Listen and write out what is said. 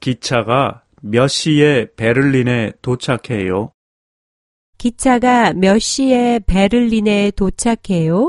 기차가 몇 시에 베를린에 도착해요? 기차가 몇 시에 베를린에 도착해요?